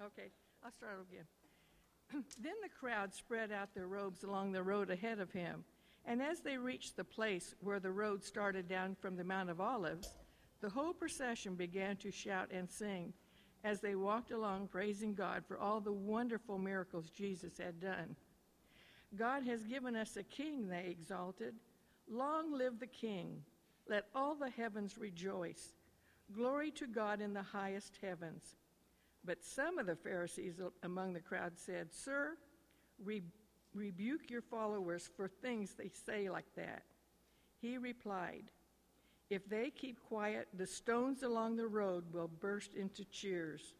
Okay, I'll start again. then the crowd spread out their robes along the road ahead of him. And as they reached the place where the road started down from the Mount of Olives, the whole procession began to shout and sing as they walked along praising God for all the wonderful miracles Jesus had done. God has given us a king, they exalted. Long live the king. Let all the heavens rejoice. Glory to God in the highest heavens. But some of the Pharisees among the crowd said, Sir, re- rebuke your followers for things they say like that. He replied, If they keep quiet, the stones along the road will burst into cheers.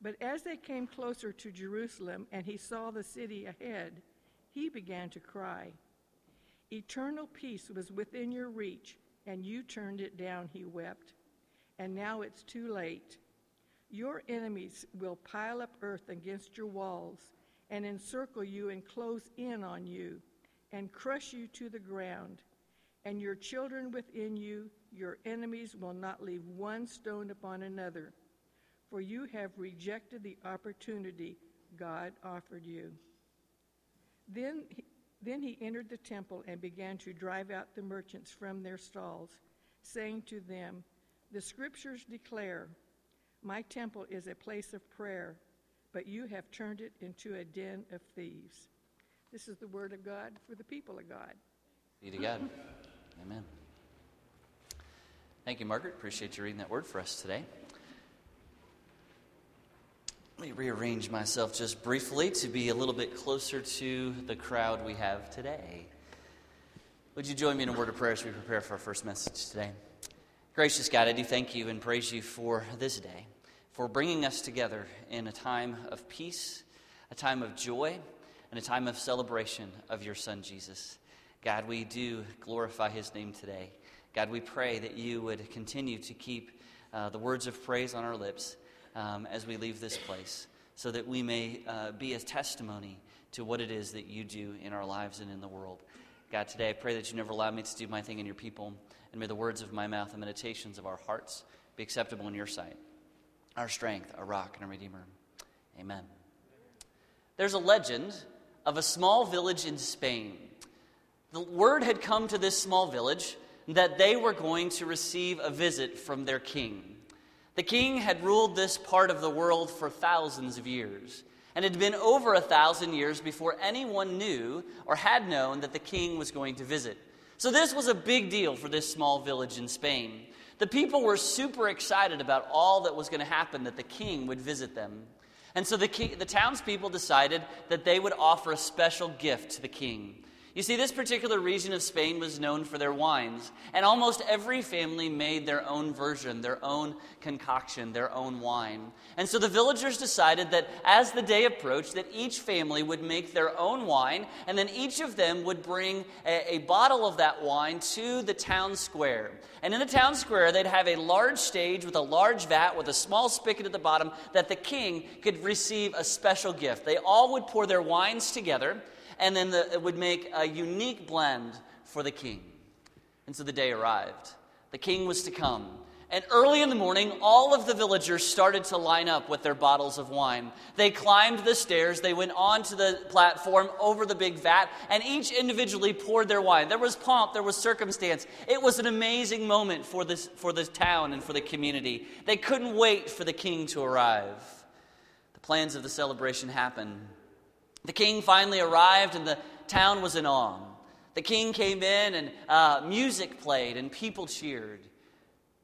But as they came closer to Jerusalem and he saw the city ahead, he began to cry. Eternal peace was within your reach, and you turned it down, he wept. And now it's too late. Your enemies will pile up earth against your walls and encircle you and close in on you and crush you to the ground. And your children within you, your enemies, will not leave one stone upon another, for you have rejected the opportunity God offered you. Then he, then he entered the temple and began to drive out the merchants from their stalls, saying to them, The scriptures declare, my temple is a place of prayer, but you have turned it into a den of thieves. This is the word of God for the people of God. Be to God. Amen. Thank you, Margaret. Appreciate you reading that word for us today. Let me rearrange myself just briefly to be a little bit closer to the crowd we have today. Would you join me in a word of prayer as we prepare for our first message today? Gracious God, I do thank you and praise you for this day for bringing us together in a time of peace, a time of joy, and a time of celebration of your Son, Jesus. God, we do glorify his name today. God, we pray that you would continue to keep uh, the words of praise on our lips um, as we leave this place, so that we may uh, be a testimony to what it is that you do in our lives and in the world. God, today I pray that you never allow me to do my thing in your people, and may the words of my mouth and meditations of our hearts be acceptable in your sight our strength, our rock, and our redeemer. Amen. There's a legend of a small village in Spain. The word had come to this small village that they were going to receive a visit from their king. The king had ruled this part of the world for thousands of years, and it had been over a thousand years before anyone knew or had known that the king was going to visit. So, this was a big deal for this small village in Spain. The people were super excited about all that was going to happen, that the king would visit them. And so the, king, the townspeople decided that they would offer a special gift to the king. You see, this particular region of Spain was known for their wines, and almost every family made their own version, their own concoction, their own wine. And so the villagers decided that as the day approached, that each family would make their own wine, and then each of them would bring a, a bottle of that wine to the town square. And in the town square, they'd have a large stage with a large vat with a small spigot at the bottom that the king could receive a special gift. They all would pour their wines together and then the, it would make a unique blend for the king. And so the day arrived. The king was to come. And early in the morning, all of the villagers started to line up with their bottles of wine. They climbed the stairs, they went onto the platform over the big vat, and each individually poured their wine. There was pomp, there was circumstance. It was an amazing moment for, this, for the town and for the community. They couldn't wait for the king to arrive. The plans of the celebration happened. The king finally arrived, and the town was in awe. The king came in, and uh, music played, and people cheered.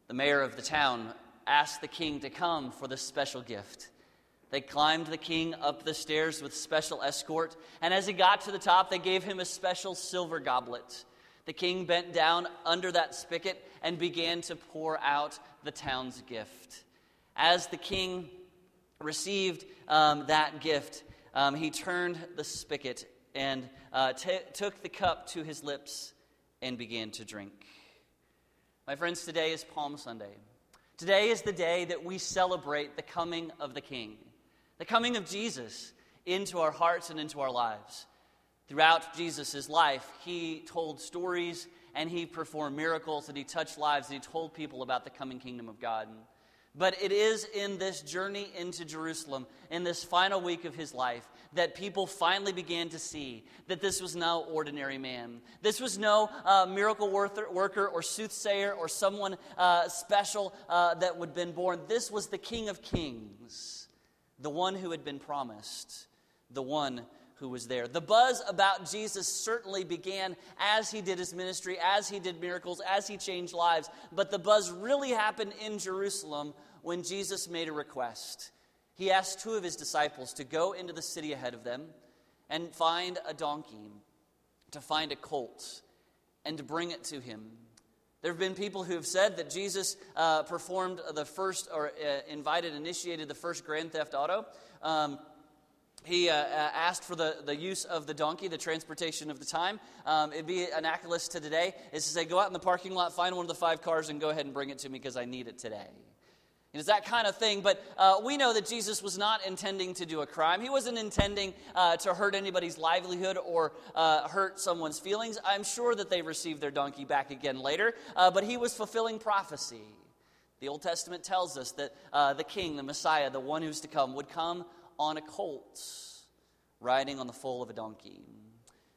The mayor of the town asked the king to come for this special gift. They climbed the king up the stairs with special escort, and as he got to the top, they gave him a special silver goblet. The king bent down under that spigot and began to pour out the town's gift. As the king received um, that gift, um, he turned the spigot and uh, t- took the cup to his lips and began to drink. My friends, today is Palm Sunday. Today is the day that we celebrate the coming of the King, the coming of Jesus into our hearts and into our lives. Throughout Jesus' life, he told stories and he performed miracles and he touched lives and he told people about the coming kingdom of God. But it is in this journey into Jerusalem, in this final week of his life, that people finally began to see that this was no ordinary man. This was no uh, miracle worker or soothsayer or someone uh, special uh, that would have been born. This was the King of Kings, the one who had been promised, the one who was there. The buzz about Jesus certainly began as he did his ministry, as he did miracles, as he changed lives. But the buzz really happened in Jerusalem when Jesus made a request. He asked two of his disciples to go into the city ahead of them and find a donkey, to find a colt, and to bring it to him. There have been people who have said that Jesus uh, performed the first, or uh, invited, initiated the first Grand Theft Auto. Um, he uh, uh, asked for the, the use of the donkey, the transportation of the time. Um, it'd be an accolade to today is to say, go out in the parking lot, find one of the five cars, and go ahead and bring it to me because I need it today. It's that kind of thing, but uh, we know that Jesus was not intending to do a crime. He wasn't intending uh, to hurt anybody's livelihood or uh, hurt someone's feelings. I'm sure that they received their donkey back again later, uh, but he was fulfilling prophecy. The Old Testament tells us that uh, the king, the Messiah, the one who's to come, would come on a colt, riding on the foal of a donkey.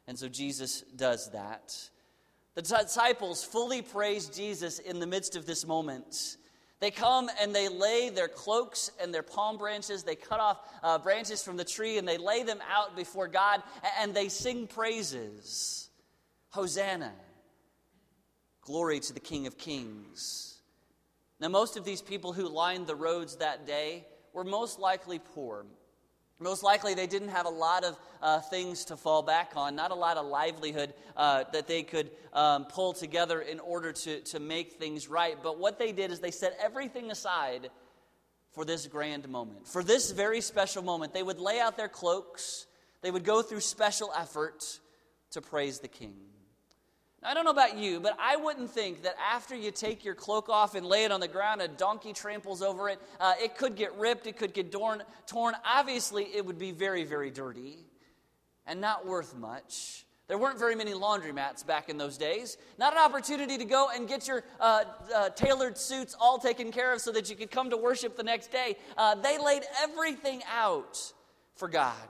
And so Jesus does that. The disciples fully praise Jesus in the midst of this moment. They come and they lay their cloaks and their palm branches. They cut off uh, branches from the tree and they lay them out before God and they sing praises. Hosanna. Glory to the King of Kings. Now, most of these people who lined the roads that day were most likely poor. Most likely, they didn't have a lot of uh, things to fall back on, not a lot of livelihood uh, that they could um, pull together in order to, to make things right. But what they did is they set everything aside for this grand moment. For this very special moment, they would lay out their cloaks, they would go through special effort to praise the King. I don't know about you, but I wouldn't think that after you take your cloak off and lay it on the ground, a donkey tramples over it. Uh, it could get ripped, it could get torn, torn. Obviously, it would be very, very dirty and not worth much. There weren't very many laundromats back in those days. Not an opportunity to go and get your uh, uh, tailored suits all taken care of so that you could come to worship the next day. Uh, they laid everything out for God.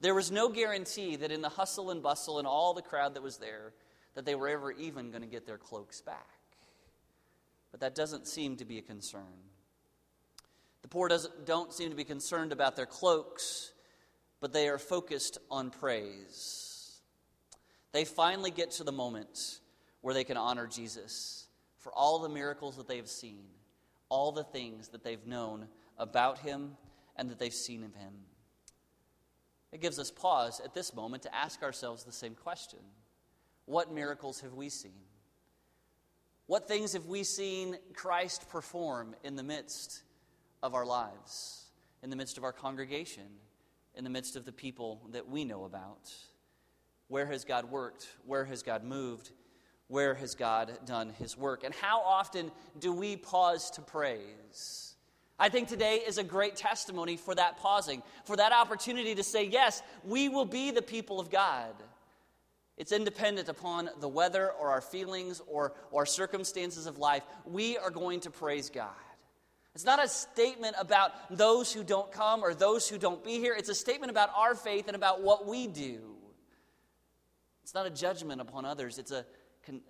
There was no guarantee that in the hustle and bustle and all the crowd that was there, that they were ever even going to get their cloaks back. But that doesn't seem to be a concern. The poor don't seem to be concerned about their cloaks, but they are focused on praise. They finally get to the moment where they can honor Jesus for all the miracles that they have seen, all the things that they've known about him and that they've seen of him. It gives us pause at this moment to ask ourselves the same question what miracles have we seen? What things have we seen Christ perform in the midst of our lives, in the midst of our congregation, in the midst of the people that we know about? Where has God worked? Where has God moved? Where has God done his work? And how often do we pause to praise? I think today is a great testimony for that pausing, for that opportunity to say, yes, we will be the people of God. It's independent upon the weather or our feelings or, or circumstances of life. We are going to praise God. It's not a statement about those who don't come or those who don't be here. It's a statement about our faith and about what we do. It's not a judgment upon others, it's a,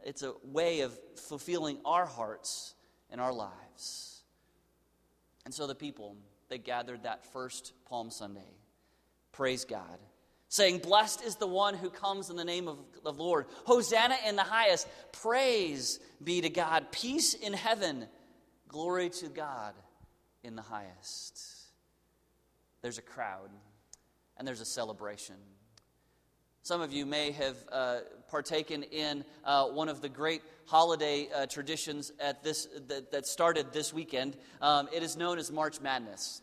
it's a way of fulfilling our hearts and our lives. And so the people, they gathered that first Palm Sunday. Praise God saying, Blessed is the one who comes in the name of the Lord. Hosanna in the highest. Praise be to God. Peace in heaven. Glory to God in the highest. There's a crowd and there's a celebration. Some of you may have uh, partaken in uh, one of the great holiday uh, traditions at this, that, that, started this weekend. Um, it is known as March Madness.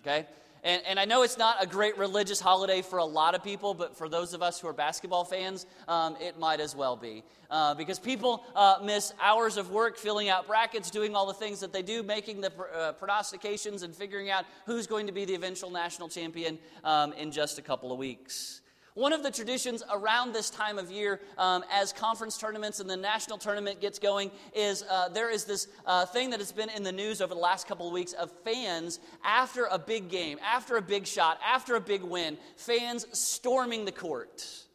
Okay? And, and I know it's not a great religious holiday for a lot of people, but for those of us who are basketball fans, um, it might as well be. Uh, because people uh, miss hours of work filling out brackets, doing all the things that they do, making the pr- uh, prognostications, and figuring out who's going to be the eventual national champion um, in just a couple of weeks. One of the traditions around this time of year, um, as conference tournaments and the national tournament gets going, is uh, there is this uh, thing that has been in the news over the last couple of weeks of fans after a big game, after a big shot, after a big win, fans storming the court.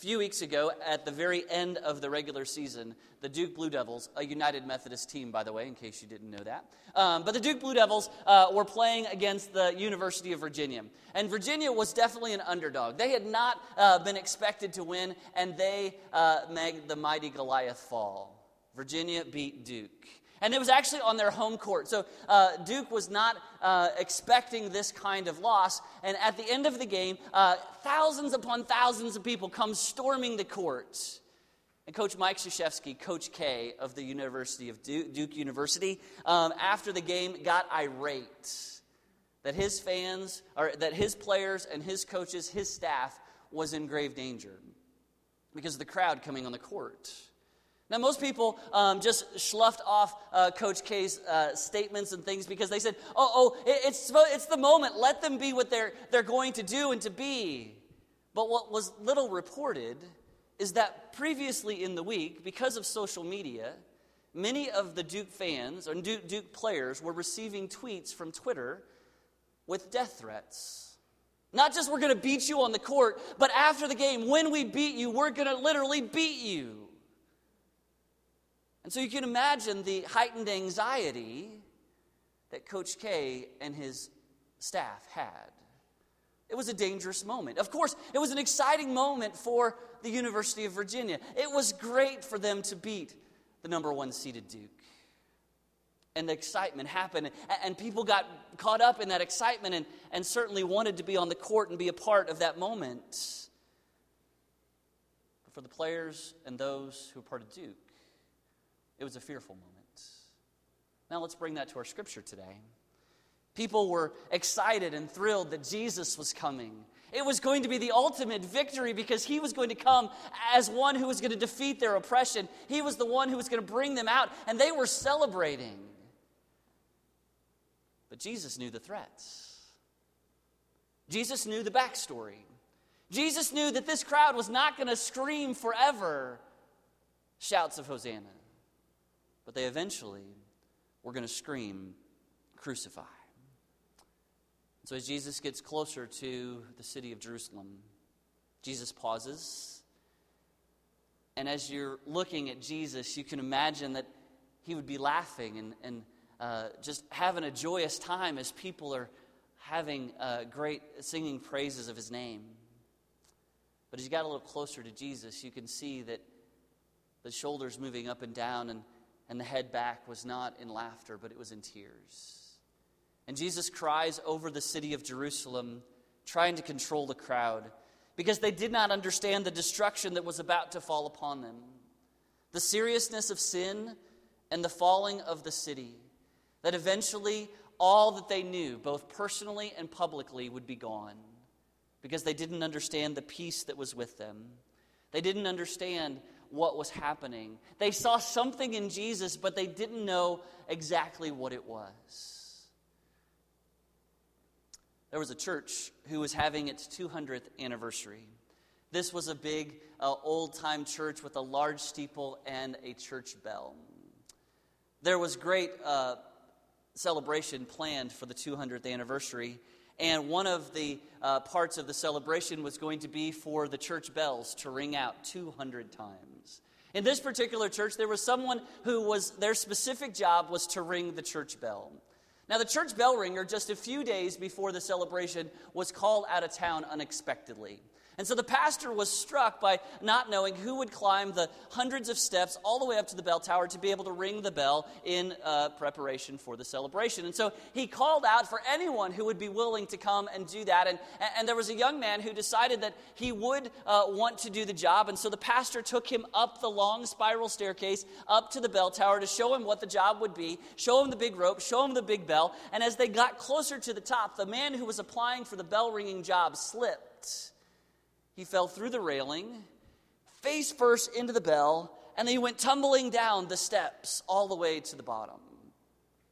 Few weeks ago, at the very end of the regular season, the Duke Blue Devils, a United Methodist team, by the way, in case you didn't know that. Um, but the Duke Blue Devils uh, were playing against the University of Virginia. And Virginia was definitely an underdog. They had not uh, been expected to win, and they uh, made the mighty Goliath fall. Virginia beat Duke. And it was actually on their home court. So uh, Duke was not uh, expecting this kind of loss. And at the end of the game, uh, thousands upon thousands of people come storming the court. And Coach Mike Krzyzewski, Coach K of the University of Duke, Duke University, um, after the game got irate that his fans, or that his players and his coaches, his staff was in grave danger because of the crowd coming on the court. Now, most people um, just sloughed off uh, Coach K's uh, statements and things because they said, oh, oh, it's, it's the moment. Let them be what they're, they're going to do and to be. But what was little reported is that previously in the week, because of social media, many of the Duke fans or Duke, Duke players were receiving tweets from Twitter with death threats. Not just we're going to beat you on the court, but after the game, when we beat you, we're going to literally beat you. And so you can imagine the heightened anxiety that Coach K and his staff had. It was a dangerous moment. Of course, it was an exciting moment for the University of Virginia. It was great for them to beat the number one seeded Duke. And the excitement happened, and people got caught up in that excitement and, and certainly wanted to be on the court and be a part of that moment. But for the players and those who were part of Duke, it was a fearful moment. Now let's bring that to our scripture today. People were excited and thrilled that Jesus was coming. It was going to be the ultimate victory because he was going to come as one who was going to defeat their oppression. He was the one who was going to bring them out, and they were celebrating. But Jesus knew the threats. Jesus knew the backstory. Jesus knew that this crowd was not going to scream forever shouts of Hosanna, but they eventually were going to scream, Crucify. So as Jesus gets closer to the city of Jerusalem, Jesus pauses. And as you're looking at Jesus, you can imagine that he would be laughing and, and uh, just having a joyous time as people are having uh, great singing praises of his name. But as you got a little closer to Jesus, you can see that the shoulders moving up and down and, and the head back was not in laughter, but it was in tears. And Jesus cries over the city of Jerusalem, trying to control the crowd, because they did not understand the destruction that was about to fall upon them. The seriousness of sin and the falling of the city, that eventually all that they knew, both personally and publicly, would be gone because they didn't understand the peace that was with them. They didn't understand what was happening. They saw something in Jesus, but they didn't know exactly what it was. There was a church who was having its 200th anniversary. This was a big, uh, old time church with a large steeple and a church bell. There was great uh, celebration planned for the 200th anniversary, and one of the uh, parts of the celebration was going to be for the church bells to ring out 200 times. In this particular church, there was someone who was, their specific job was to ring the church bell. Now, the church bell ringer, just a few days before the celebration, was called out of town unexpectedly. And so the pastor was struck by not knowing who would climb the hundreds of steps all the way up to the bell tower to be able to ring the bell in uh, preparation for the celebration. And so he called out for anyone who would be willing to come and do that. And, and there was a young man who decided that he would uh, want to do the job. And so the pastor took him up the long spiral staircase up to the bell tower to show him what the job would be, show him the big rope, show him the big bell. And as they got closer to the top, the man who was applying for the bell ringing job slipped he fell through the railing, face first into the bell, and then he went tumbling down the steps all the way to the bottom.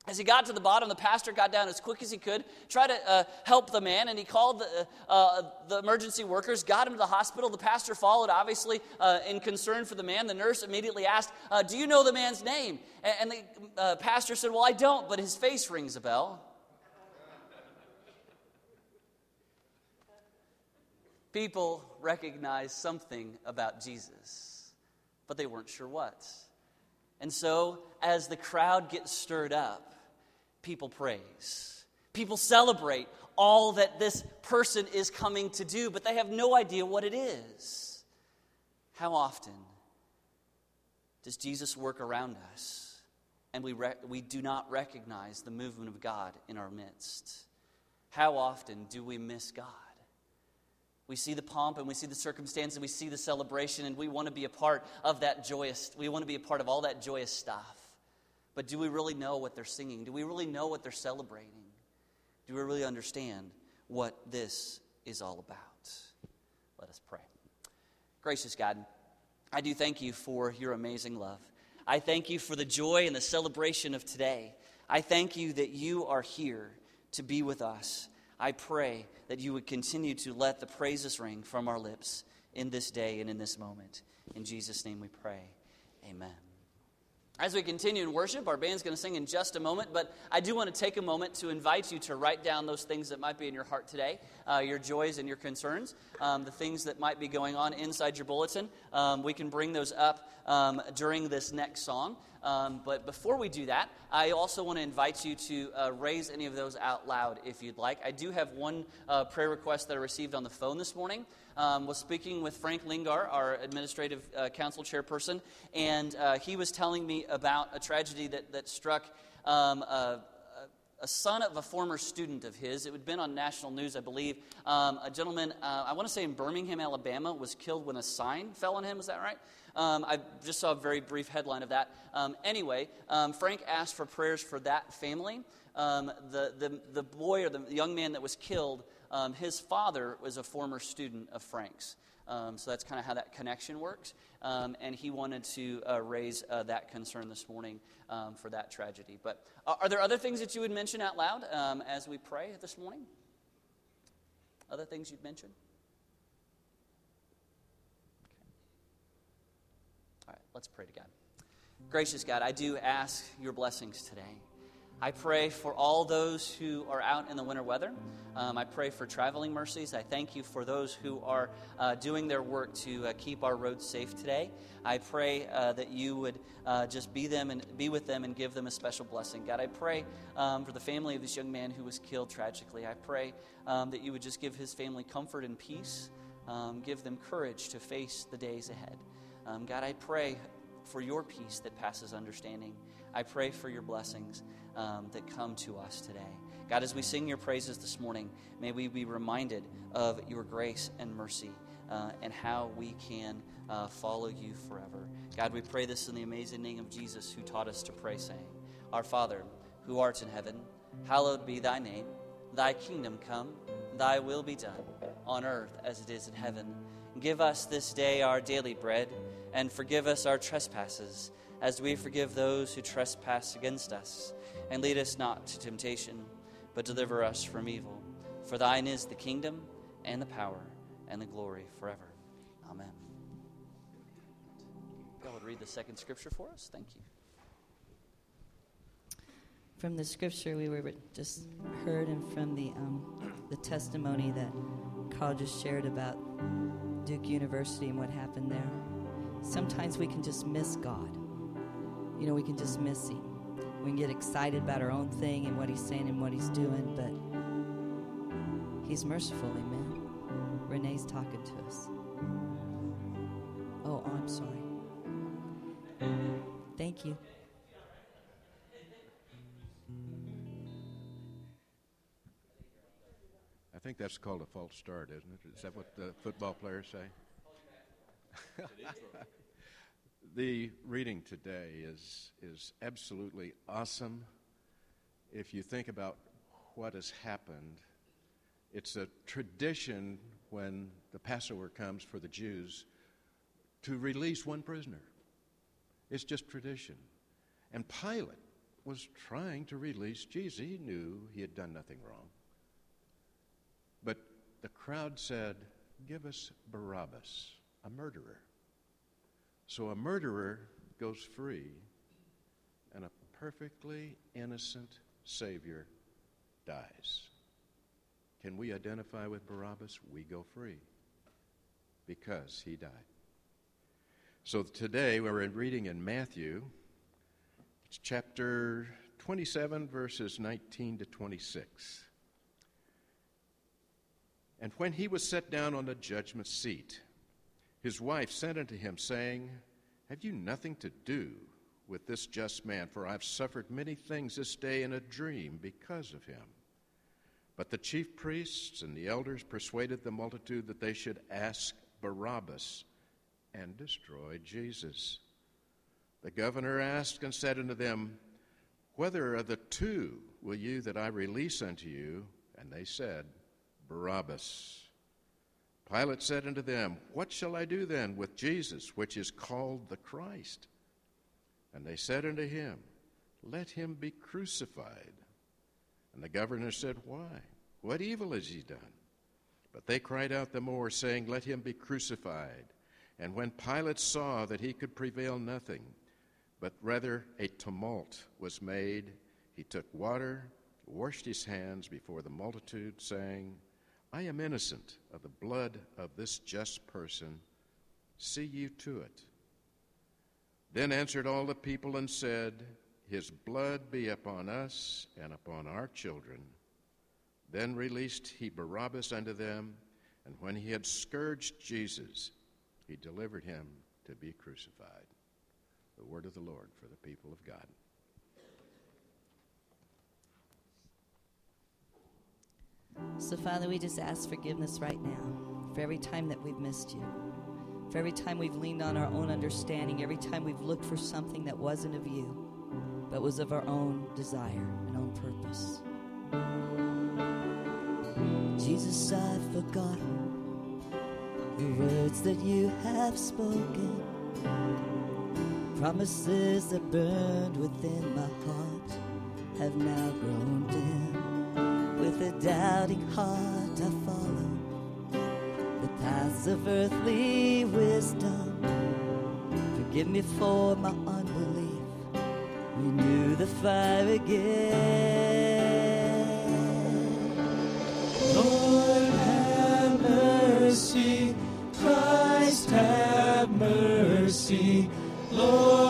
As he got to the bottom, the pastor got down as quick as he could, tried to uh, help the man, and he called the, uh, the emergency workers, got him to the hospital. The pastor followed, obviously, uh, in concern for the man. The nurse immediately asked, uh, Do you know the man's name? And, and the uh, pastor said, Well, I don't, but his face rings a bell. People recognized something about Jesus, but they weren't sure what. And so, as the crowd gets stirred up, people praise. People celebrate all that this person is coming to do, but they have no idea what it is. How often does Jesus work around us and we, re- we do not recognize the movement of God in our midst? How often do we miss God? We see the pomp and we see the circumstance and we see the celebration, and we want to be a part of that joyous, we want to be a part of all that joyous stuff. But do we really know what they're singing? Do we really know what they're celebrating? Do we really understand what this is all about? Let us pray. Gracious God, I do thank you for your amazing love. I thank you for the joy and the celebration of today. I thank you that you are here to be with us. I pray that you would continue to let the praises ring from our lips in this day and in this moment. In Jesus' name we pray. Amen. As we continue in worship, our band's going to sing in just a moment, but I do want to take a moment to invite you to write down those things that might be in your heart today, uh, your joys and your concerns, um, the things that might be going on inside your bulletin. Um, we can bring those up um, during this next song. Um, but before we do that, I also want to invite you to uh, raise any of those out loud if you'd like. I do have one uh, prayer request that I received on the phone this morning um, was speaking with Frank Lingar, our administrative uh, council chairperson, and uh, he was telling me about a tragedy that, that struck um, a, son of a former student of his. It had been on national news, I believe. Um, a gentleman, uh, I want to say in Birmingham, Alabama, was killed when a sign fell on him. Is that right? Um, I just saw a very brief headline of that. Um, anyway, um, Frank asked for prayers for that family. Um, the, the, the boy or the young man that was killed um, his father was a former student of Frank's. Um, so that's kind of how that connection works. Um, and he wanted to uh, raise uh, that concern this morning um, for that tragedy. But are, uh, are, there other things that you would mention out loud um, as we pray this morning? Other things you'd mention? Okay. All right, let's pray to God. Gracious God, I do ask your blessings today. I pray for all those who are out in the winter weather. Um, I pray for traveling mercies. I thank you for those who are uh, doing their work to uh, keep our roads safe today. I pray uh, that you would uh, just be them and be with them and give them a special blessing. God, I pray um, for the family of this young man who was killed tragically. I pray um, that you would just give his family comfort and peace, um, give them courage to face the days ahead. Um, God, I pray for your peace that passes understanding. I pray for your blessings um, that come to us today. God, as we sing your praises this morning, may we be reminded of your grace and mercy uh, and how we can uh, follow you forever. God, we pray this in the amazing name of Jesus, who taught us to pray, saying, Our Father, who art in heaven, hallowed be thy name. Thy kingdom come, thy will be done, on earth as it is in heaven. Give us this day our daily bread, and forgive us our trespasses, as we forgive those who trespass against us and lead us not to temptation, but deliver us from evil. For thine is the kingdom, and the power, and the glory forever. Amen. God would read the second scripture for us. Thank you. From the scripture we were just heard, and from the um, the testimony that Carl just shared about Duke University and what happened there. Sometimes we can just miss God. You know, we can just miss Him we can get excited about our own thing and what he's saying and what he's doing, but he's merciful, amen. Renee's talking to us. Oh, I'm sorry. Thank you. I think that's called a false start, isn't it? Is that what the football players say? The reading today is, is absolutely awesome. If you think about what has happened, it's a tradition when the Passover comes for the Jews to release one prisoner. It's just tradition. And Pilate was trying to release Jesus. He knew he had done nothing wrong. But the crowd said, Give us Barabbas, a murderer. So a murderer goes free, and a perfectly innocent Savior dies. Can we identify with Barabbas? We go free because he died. So today we're reading in Matthew, it's chapter 27, verses 19 to 26. And when he was set down on the judgment seat, his wife sent unto him, saying, Have you nothing to do with this just man? For I've suffered many things this day in a dream because of him. But the chief priests and the elders persuaded the multitude that they should ask Barabbas and destroy Jesus. The governor asked and said unto them, Whether of the two will you that I release unto you? And they said, Barabbas. Pilate said unto them, What shall I do then with Jesus, which is called the Christ? And they said unto him, Let him be crucified. And the governor said, Why? What evil has he done? But they cried out the more, saying, Let him be crucified. And when Pilate saw that he could prevail nothing, but rather a tumult was made, he took water, washed his hands before the multitude, saying, I am innocent of the blood of this just person. See you to it. Then answered all the people and said, His blood be upon us and upon our children. Then released he Barabbas unto them, and when he had scourged Jesus, he delivered him to be crucified. The word of the Lord for the people of God. So, Father, we just ask forgiveness right now for every time that we've missed you, for every time we've leaned on our own understanding, every time we've looked for something that wasn't of you, but was of our own desire and own purpose. Jesus, I've forgotten the words that you have spoken, promises that burned within my heart have now grown dim. With a doubting heart, I follow the paths of earthly wisdom. Forgive me for my unbelief. Renew the fire again. Lord, have mercy. Christ, have mercy. Lord,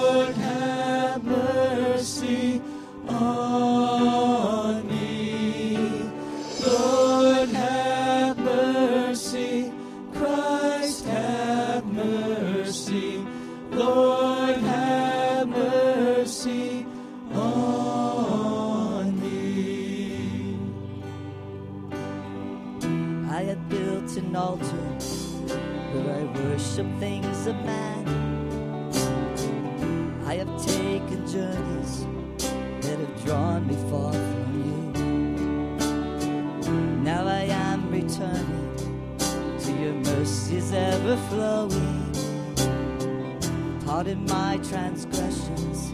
mercies ever flowing. Pardon my transgressions,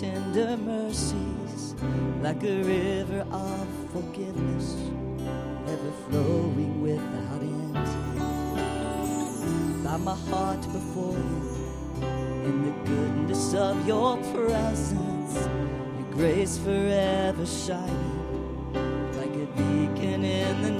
tender mercies, like a river of forgiveness, ever flowing without end. Bow my heart before you in the goodness of your presence, your grace forever shining like a beacon in the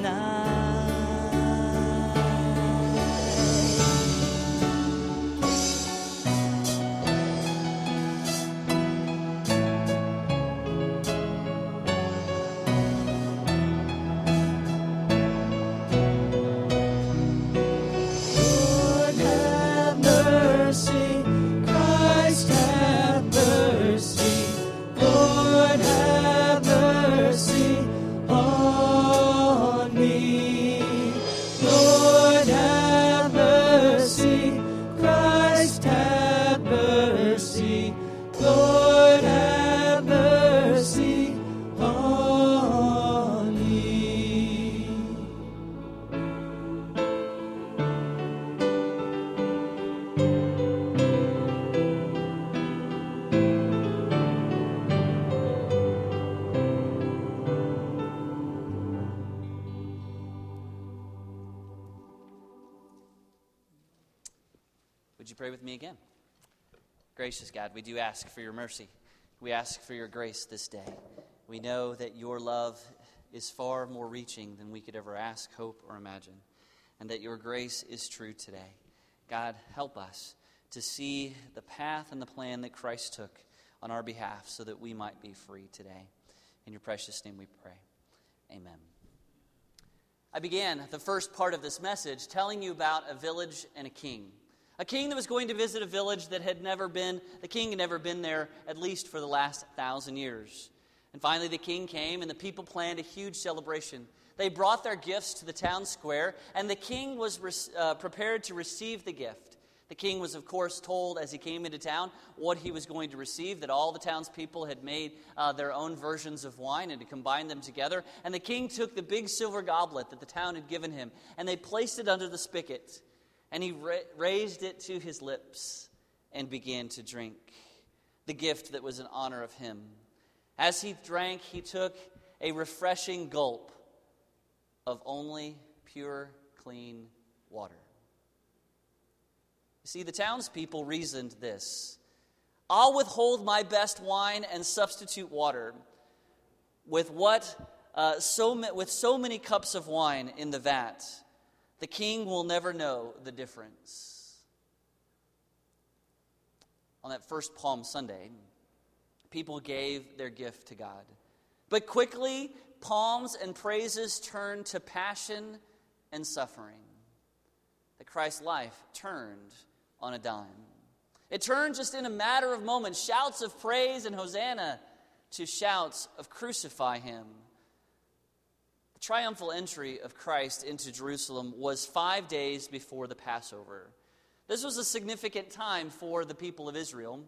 you pray with me again? Gracious God, we do ask for your mercy. We ask for your grace this day. We know that your love is far more reaching than we could ever ask, hope, or imagine, and that your grace is true today. God, help us to see the path and the plan that Christ took on our behalf so that we might be free today. In your precious name we pray. Amen. I began the first part of this message telling you about a village and a king. A king that was going to visit a village that had never been, the king had never been there at least for the last thousand years. And finally, the king came, and the people planned a huge celebration. They brought their gifts to the town square, and the king was uh, prepared to receive the gift. The king was, of course, told as he came into town what he was going to receive, that all the townspeople had made uh, their own versions of wine and to combine them together. And the king took the big silver goblet that the town had given him, and they placed it under the spigot. And he ra- raised it to his lips and began to drink the gift that was in honor of him. As he drank, he took a refreshing gulp of only pure, clean water. You see, the townspeople reasoned this I'll withhold my best wine and substitute water with what uh, so, with so many cups of wine in the vat. The king will never know the difference. On that first Palm Sunday, people gave their gift to God. But quickly, palms and praises turned to passion and suffering. That Christ's life turned on a dime. It turned just in a matter of moments, shouts of praise and hosanna to shouts of crucify him. Triumphal entry of Christ into Jerusalem was five days before the Passover. This was a significant time for the people of Israel.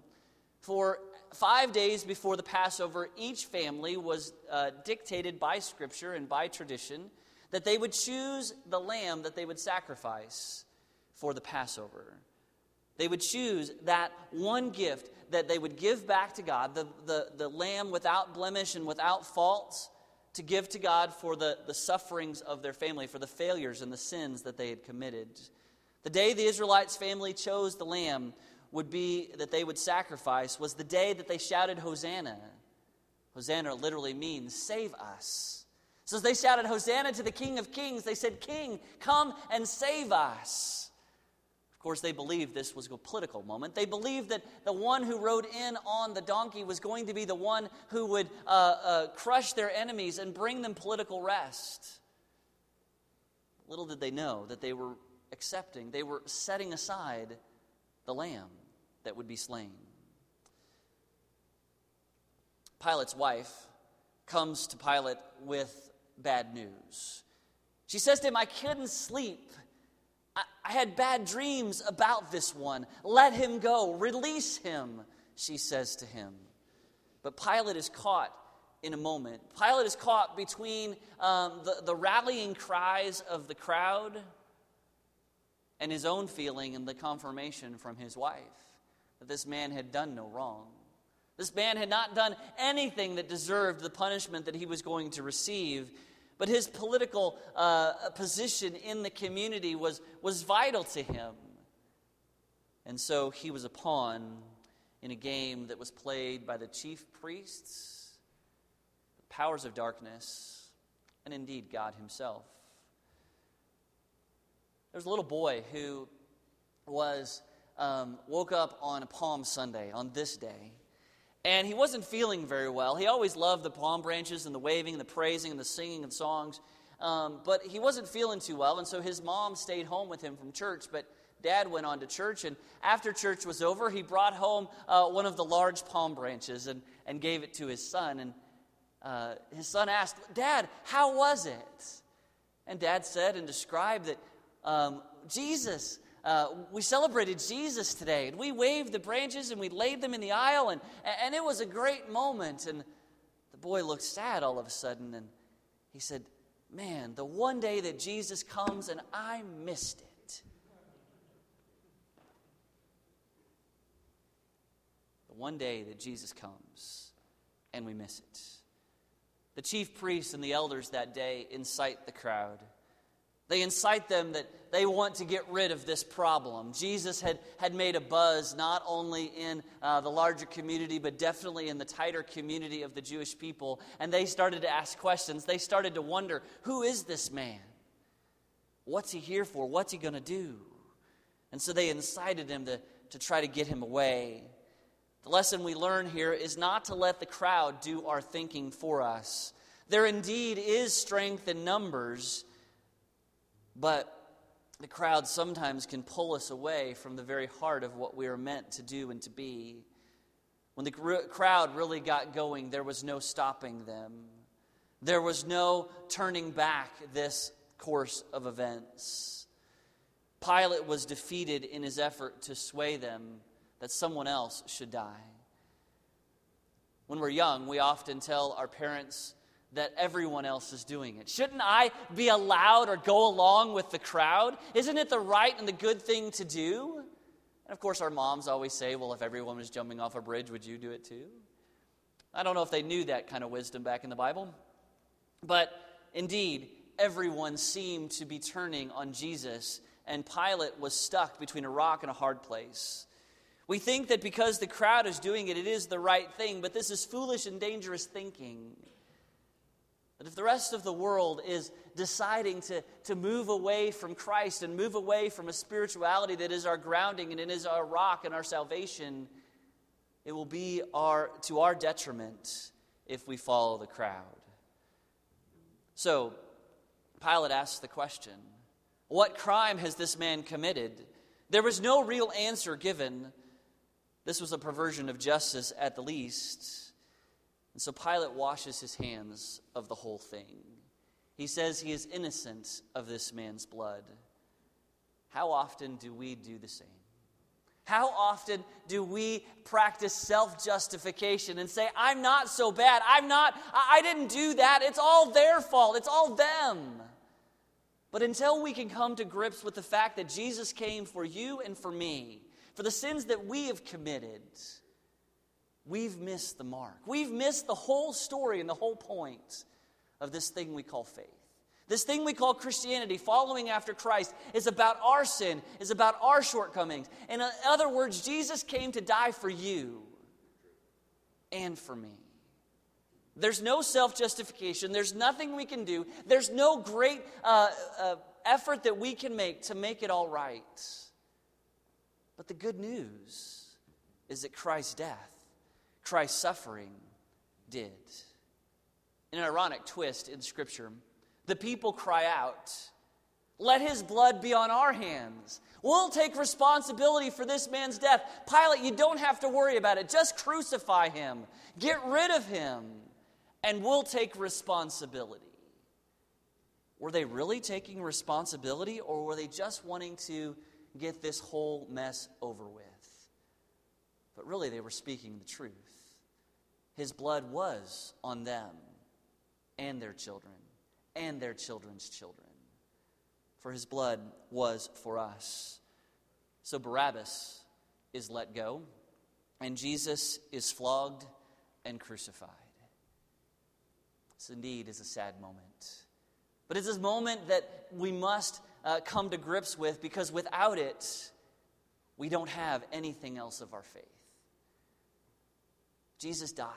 For five days before the Passover, each family was uh, dictated by Scripture and by tradition that they would choose the lamb that they would sacrifice for the Passover. They would choose that one gift that they would give back to God, the, the, the lamb without blemish and without faults, to give to God for the, the sufferings of their family, for the failures and the sins that they had committed. The day the Israelites' family chose the lamb would be that they would sacrifice was the day that they shouted Hosanna. Hosanna literally means save us. So as they shouted Hosanna to the King of Kings, they said, King, come and save us. Of course, they believed this was a political moment. They believed that the one who rode in on the donkey was going to be the one who would uh, uh, crush their enemies and bring them political rest. Little did they know that they were accepting, they were setting aside the lamb that would be slain. Pilate's wife comes to Pilate with bad news. She says to him, I couldn't sleep. I, had bad dreams about this one. Let him go. Release him, she says to him. But Pilate is caught in a moment. Pilate is caught between um, the, the rallying cries of the crowd and his own feeling and the confirmation from his wife that this man had done no wrong. This man had not done anything that deserved the punishment that he was going to receive, but his political uh, position in the community was, was vital to him. And so he was a pawn in a game that was played by the chief priests, the powers of darkness, and indeed God himself. There was a little boy who was um, woke up on a Palm Sunday, on this day, and he wasn't feeling very well. He always loved the palm branches and the waving and the praising and the singing and songs, um, but he wasn't feeling too well, and so his mom stayed home with him from church. But dad went on to church, and after church was over, he brought home uh, one of the large palm branches and, and gave it to his son. And uh, his son asked, Dad, how was it? And dad said and described that um, Jesus. Uh, we celebrated Jesus today, and we waved the branches and we laid them in the aisle, and, and it was a great moment. And the boy looked sad all of a sudden, and he said, Man, the one day that Jesus comes, and I missed it. The one day that Jesus comes, and we miss it. The chief priests and the elders that day incite the crowd. They incite them that they want to get rid of this problem. Jesus had, had made a buzz not only in uh, the larger community, but definitely in the tighter community of the Jewish people. And they started to ask questions. They started to wonder who is this man? What's he here for? What's he going to do? And so they incited him to, to try to get him away. The lesson we learn here is not to let the crowd do our thinking for us. There indeed is strength in numbers but the crowd sometimes can pull us away from the very heart of what we are meant to do and to be. When the crowd really got going, there was no stopping them. There was no turning back this course of events. Pilate was defeated in his effort to sway them that someone else should die. When we're young, we often tell our parents that everyone else is doing it? Shouldn't I be allowed or go along with the crowd? Isn't it the right and the good thing to do? And of course, our moms always say, well, if everyone was jumping off a bridge, would you do it too? I don't know if they knew that kind of wisdom back in the Bible. But indeed, everyone seemed to be turning on Jesus, and Pilate was stuck between a rock and a hard place. We think that because the crowd is doing it, it is the right thing, but this is foolish and dangerous thinking. That if the rest of the world is deciding to, to move away from Christ and move away from a spirituality that is our grounding and it is our rock and our salvation, it will be our, to our detriment if we follow the crowd. So, Pilate asks the question What crime has this man committed? There was no real answer given. This was a perversion of justice at the least. And so Pilate washes his hands of the whole thing. He says he is innocent of this man's blood. How often do we do the same? How often do we practice self justification and say, I'm not so bad. I'm not, I didn't do that. It's all their fault. It's all them. But until we can come to grips with the fact that Jesus came for you and for me, for the sins that we have committed, we've missed the mark. We've missed the whole story and the whole point of this thing we call faith. This thing we call Christianity, following after Christ, is about our sin, is about our shortcomings. In other words, Jesus came to die for you and for me. There's no self justification. There's nothing we can do. There's no great uh, uh, effort that we can make to make it all right. But the good news is that Christ's death Christ's suffering did. In an ironic twist in Scripture, the people cry out, Let his blood be on our hands. We'll take responsibility for this man's death. Pilate, you don't have to worry about it. Just crucify him, get rid of him, and we'll take responsibility. Were they really taking responsibility, or were they just wanting to get this whole mess over with? But really, they were speaking the truth. His blood was on them and their children and their children's children. For his blood was for us. So Barabbas is let go, and Jesus is flogged and crucified. This indeed is a sad moment. But it's a moment that we must uh, come to grips with because without it, we don't have anything else of our faith. Jesus died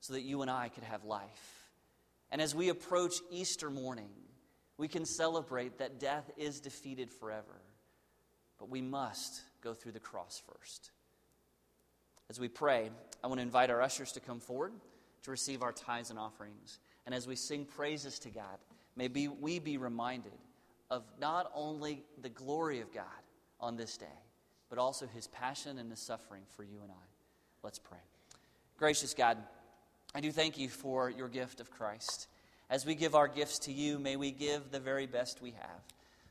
so that you and I could have life. And as we approach Easter morning, we can celebrate that death is defeated forever. But we must go through the cross first. As we pray, I want to invite our ushers to come forward to receive our tithes and offerings. And as we sing praises to God, may we be reminded of not only the glory of God on this day, but also his passion and his suffering for you and I. Let's pray. Gracious God, I do thank you for your gift of Christ. As we give our gifts to you, may we give the very best we have,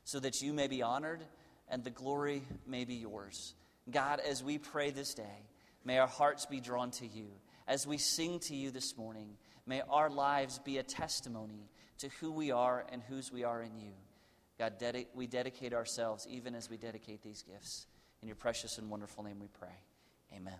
so that you may be honored and the glory may be yours. God, as we pray this day, may our hearts be drawn to you. As we sing to you this morning, may our lives be a testimony to who we are and whose we are in you. God, we dedicate ourselves even as we dedicate these gifts. In your precious and wonderful name we pray. Amen.